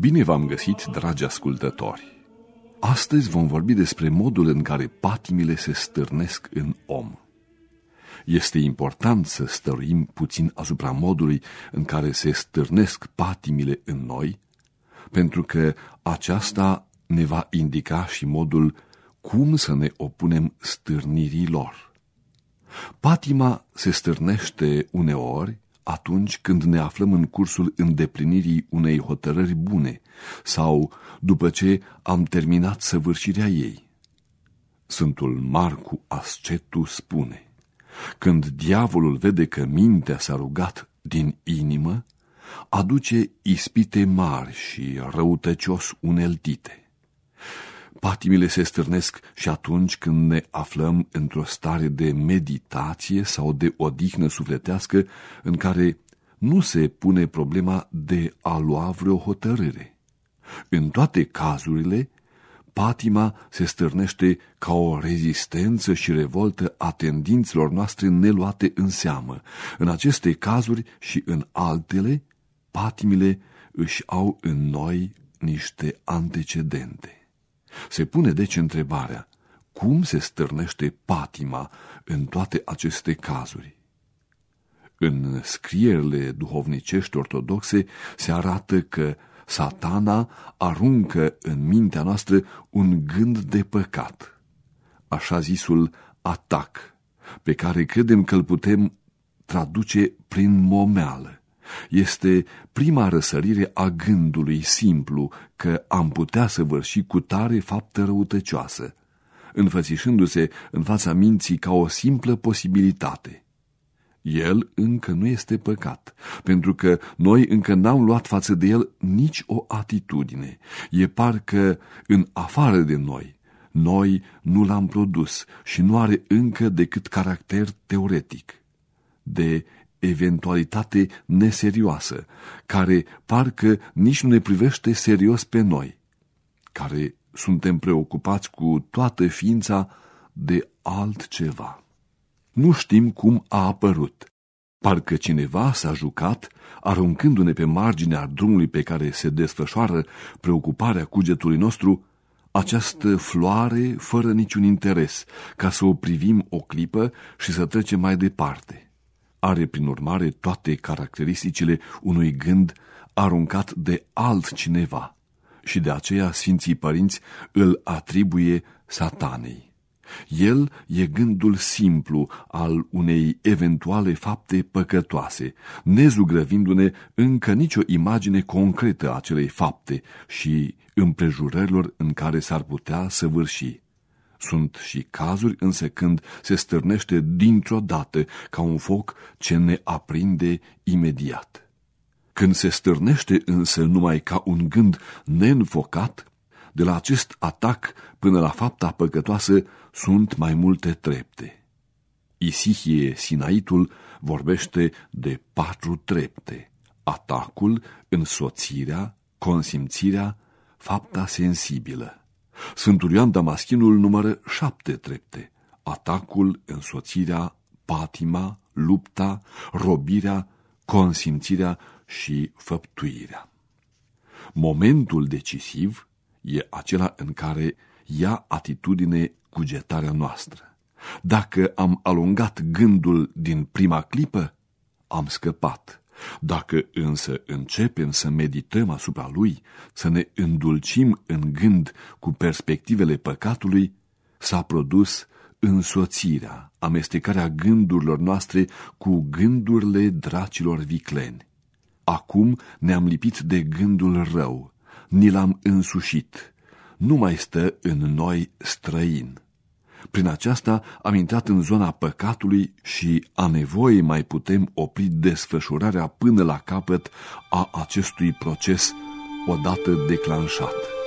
Bine v-am găsit, dragi ascultători! Astăzi vom vorbi despre modul în care patimile se stârnesc în om. Este important să stăruim puțin asupra modului în care se stârnesc patimile în noi, pentru că aceasta ne va indica și modul cum să ne opunem stârnirii lor. Patima se stârnește uneori atunci când ne aflăm în cursul îndeplinirii unei hotărâri bune sau după ce am terminat săvârșirea ei. Sfântul Marcu Ascetu spune, când diavolul vede că mintea s-a rugat din inimă, aduce ispite mari și răutăcios uneltite. Patimile se stârnesc și atunci când ne aflăm într-o stare de meditație sau de odihnă sufletească în care nu se pune problema de a lua vreo hotărâre. În toate cazurile, patima se stârnește ca o rezistență și revoltă a tendințelor noastre neluate în seamă. În aceste cazuri și în altele, patimile își au în noi niște antecedente. Se pune deci întrebarea, cum se stârnește patima în toate aceste cazuri? În scrierile duhovnicești ortodoxe se arată că satana aruncă în mintea noastră un gând de păcat, așa zisul atac, pe care credem că îl putem traduce prin momeală este prima răsărire a gândului simplu că am putea să vârși cu tare faptă răutăcioasă, înfățișându-se în fața minții ca o simplă posibilitate. El încă nu este păcat, pentru că noi încă n-am luat față de el nici o atitudine. E parcă în afară de noi, noi nu l-am produs și nu are încă decât caracter teoretic. De eventualitate neserioasă, care parcă nici nu ne privește serios pe noi, care suntem preocupați cu toată ființa de altceva. Nu știm cum a apărut. Parcă cineva s-a jucat, aruncându-ne pe marginea drumului pe care se desfășoară preocuparea cugetului nostru, această floare fără niciun interes, ca să o privim o clipă și să trecem mai departe are prin urmare toate caracteristicile unui gând aruncat de altcineva și de aceea Sfinții Părinți îl atribuie satanei. El e gândul simplu al unei eventuale fapte păcătoase, nezugrăvindu-ne încă nicio imagine concretă a acelei fapte și împrejurărilor în care s-ar putea săvârși. Sunt și cazuri însă când se stârnește dintr-o dată ca un foc ce ne aprinde imediat. Când se stârnește însă numai ca un gând neînfocat, de la acest atac până la fapta păcătoasă sunt mai multe trepte. Isihie Sinaitul vorbește de patru trepte. Atacul, însoțirea, consimțirea, fapta sensibilă. Sfântul Ioan Damaschinul numără șapte trepte. Atacul, însoțirea, patima, lupta, robirea, consimțirea și făptuirea. Momentul decisiv e acela în care ia atitudine cugetarea noastră. Dacă am alungat gândul din prima clipă, am scăpat. Dacă însă începem să medităm asupra lui, să ne îndulcim în gând cu perspectivele păcatului, s-a produs însoțirea, amestecarea gândurilor noastre cu gândurile dracilor vicleni. Acum ne-am lipit de gândul rău, ni l-am însușit, nu mai stă în noi străin. Prin aceasta am intrat în zona păcatului și a nevoie mai putem opri desfășurarea până la capăt a acestui proces odată declanșat.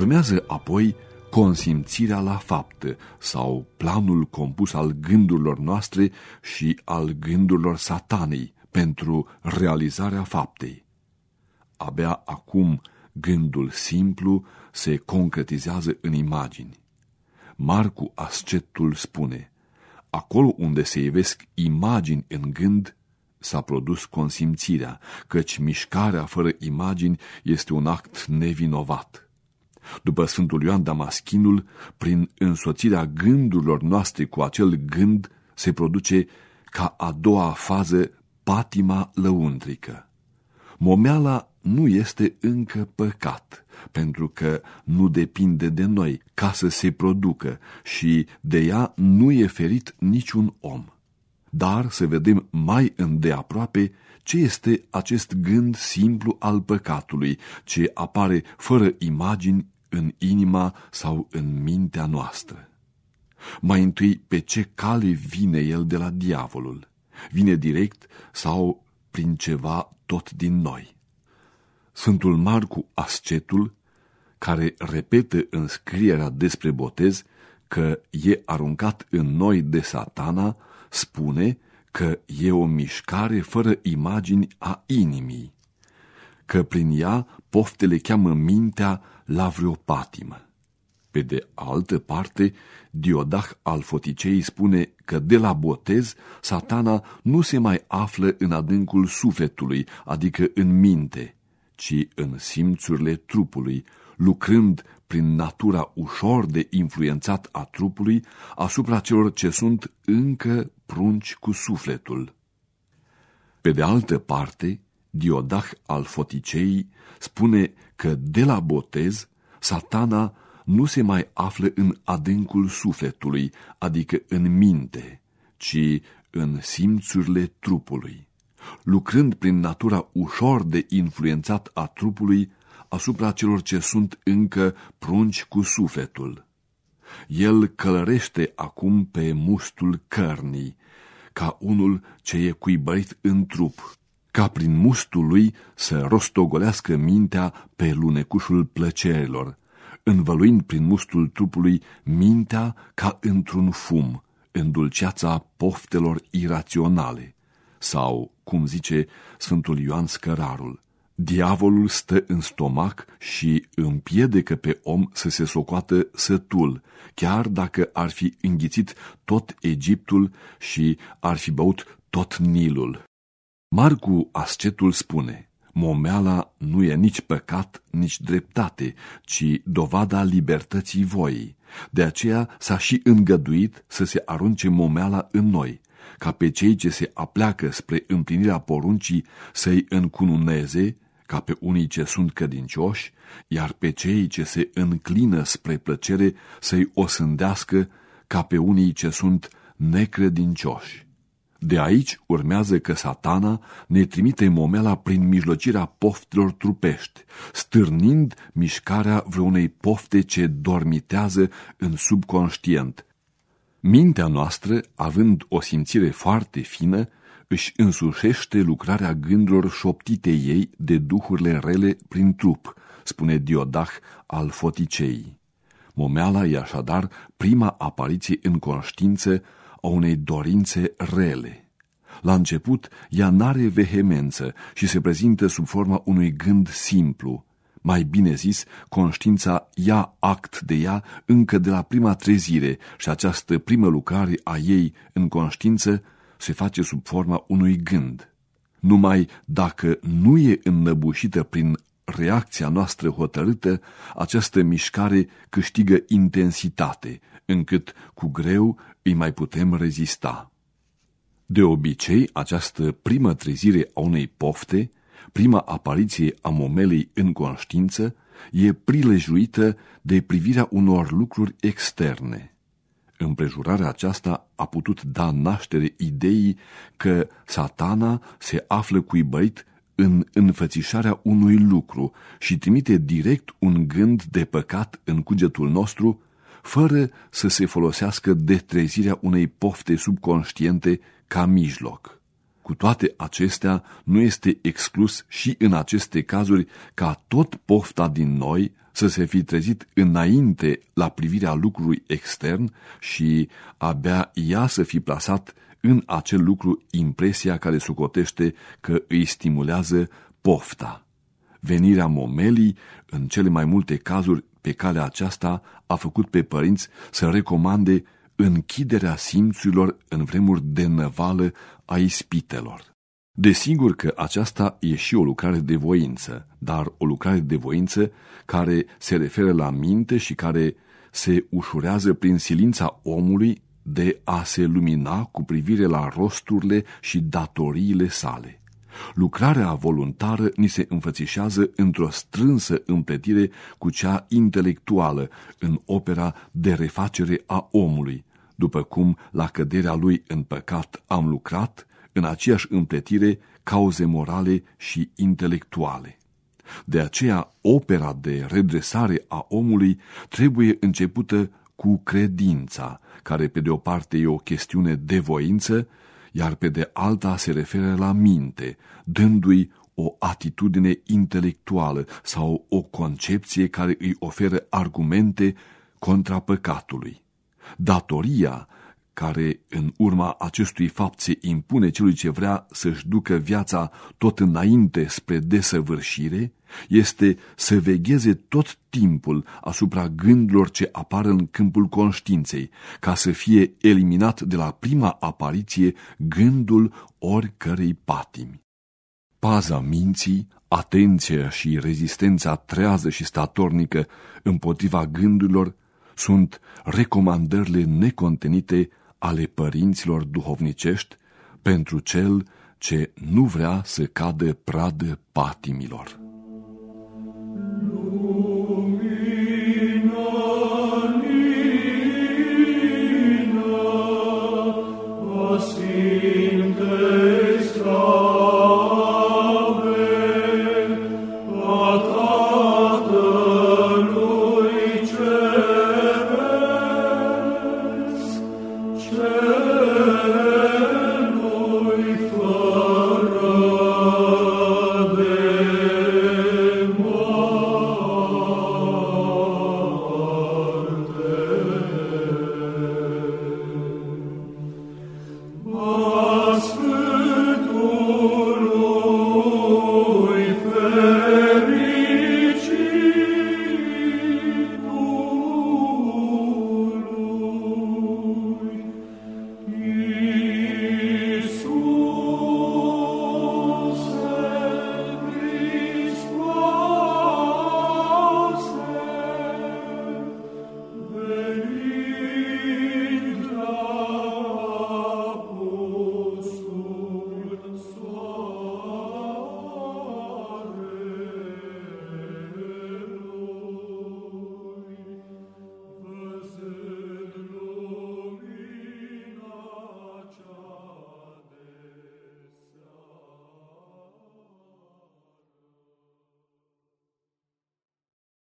Urmează apoi consimțirea la faptă sau planul compus al gândurilor noastre și al gândurilor satanei pentru realizarea faptei. Abia acum gândul simplu se concretizează în imagini. Marcu Ascetul spune, acolo unde se ivesc imagini în gând, s-a produs consimțirea, căci mișcarea fără imagini este un act nevinovat. După Sfântul Ioan Damaschinul, prin însoțirea gândurilor noastre cu acel gând, se produce ca a doua fază patima lăuntrică. Momeala nu este încă păcat, pentru că nu depinde de noi ca să se producă și de ea nu e ferit niciun om. Dar să vedem mai îndeaproape ce este acest gând simplu al păcatului, ce apare fără imagini în inima sau în mintea noastră. Mai întâi, pe ce cale vine el de la diavolul? Vine direct sau prin ceva tot din noi? Sfântul Marcu Ascetul, care repetă în scrierea despre botez că e aruncat în noi de satana, spune că e o mișcare fără imagini a inimii, că prin ea poftele cheamă mintea la vreo patimă. Pe de altă parte, Diodah al Foticei spune că de la botez satana nu se mai află în adâncul sufletului, adică în minte, ci în simțurile trupului, lucrând prin natura ușor de influențat a trupului asupra celor ce sunt încă prunci cu sufletul. Pe de altă parte, Diodah al Foticei spune că de la botez satana nu se mai află în adâncul sufletului, adică în minte, ci în simțurile trupului, lucrând prin natura ușor de influențat a trupului asupra celor ce sunt încă prunci cu sufletul. El călărește acum pe mustul cărnii, ca unul ce e cuibărit în trup, ca prin mustul lui să rostogolească mintea pe lunecușul plăcerilor, învăluind prin mustul trupului mintea ca într-un fum, în dulceața poftelor iraționale. Sau, cum zice Sfântul Ioan Scărarul, diavolul stă în stomac și împiedică pe om să se socoată sătul, chiar dacă ar fi înghițit tot Egiptul și ar fi băut tot Nilul. Marcu Ascetul spune, momeala nu e nici păcat, nici dreptate, ci dovada libertății voii. De aceea s-a și îngăduit să se arunce momeala în noi, ca pe cei ce se apleacă spre împlinirea poruncii să-i încununeze, ca pe unii ce sunt cădincioși, iar pe cei ce se înclină spre plăcere să-i osândească, ca pe unii ce sunt necredincioși. De aici urmează că satana ne trimite momela prin mijlocirea poftelor trupești, stârnind mișcarea vreunei pofte ce dormitează în subconștient. Mintea noastră, având o simțire foarte fină, își însușește lucrarea gândurilor șoptite ei de duhurile rele prin trup, spune Diodah al Foticei. Momeala e așadar prima apariție în conștiință a unei dorințe rele. La început, ea n-are vehemență și se prezintă sub forma unui gând simplu. Mai bine zis, conștiința ia act de ea încă de la prima trezire și această primă lucrare a ei în conștiință se face sub forma unui gând. Numai dacă nu e înnăbușită prin reacția noastră hotărâtă, această mișcare câștigă intensitate, încât cu greu îi mai putem rezista. De obicei, această primă trezire a unei pofte, prima apariție a momelei în conștiință, e prilejuită de privirea unor lucruri externe. Împrejurarea aceasta a putut da naștere ideii că satana se află cuibărit în înfățișarea unui lucru și trimite direct un gând de păcat în cugetul nostru fără să se folosească de trezirea unei pofte subconștiente ca mijloc. Cu toate acestea, nu este exclus și în aceste cazuri ca tot pofta din noi să se fi trezit înainte la privirea lucrului extern și abia ea să fi plasat în acel lucru impresia care sucotește că îi stimulează pofta. Venirea momelii, în cele mai multe cazuri pe calea aceasta, a făcut pe părinți să recomande închiderea simțurilor în vremuri de năvală a ispitelor. Desigur că aceasta e și o lucrare de voință, dar o lucrare de voință care se referă la minte și care se ușurează prin silința omului de a se lumina cu privire la rosturile și datoriile sale. Lucrarea voluntară ni se înfățișează într-o strânsă împletire cu cea intelectuală în opera de refacere a omului, după cum la căderea lui în păcat am lucrat, în aceeași împletire cauze morale și intelectuale. De aceea, opera de redresare a omului trebuie începută cu credința, care pe de o parte e o chestiune de voință, iar pe de alta se referă la minte, dându-i o atitudine intelectuală sau o concepție care îi oferă argumente contra păcatului. Datoria care în urma acestui fapt se impune celui ce vrea să-și ducă viața tot înainte spre desăvârșire, este să vegheze tot timpul asupra gândurilor ce apar în câmpul conștiinței, ca să fie eliminat de la prima apariție gândul oricărei patimi. Paza minții, atenția și rezistența trează și statornică împotriva gândurilor sunt recomandările necontenite ale părinților duhovnicești pentru cel ce nu vrea să cadă pradă patimilor.